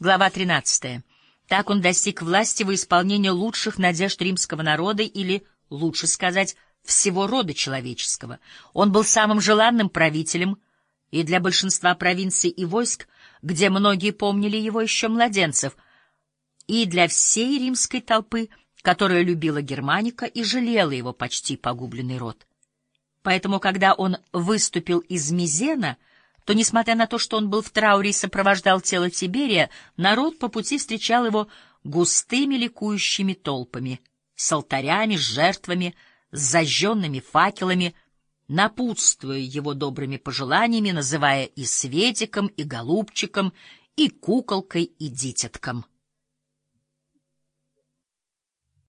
Глава 13. Так он достиг власти во исполнение лучших надежд римского народа или, лучше сказать, всего рода человеческого. Он был самым желанным правителем и для большинства провинций и войск, где многие помнили его еще младенцев, и для всей римской толпы, которая любила Германика и жалела его почти погубленный род. Поэтому, когда он выступил из Мизена, то, несмотря на то, что он был в трауре и сопровождал тело Тиберия, народ по пути встречал его густыми ликующими толпами, с алтарями, с жертвами, с зажженными факелами, напутствуя его добрыми пожеланиями, называя и Светиком, и Голубчиком, и куколкой, и дитятком.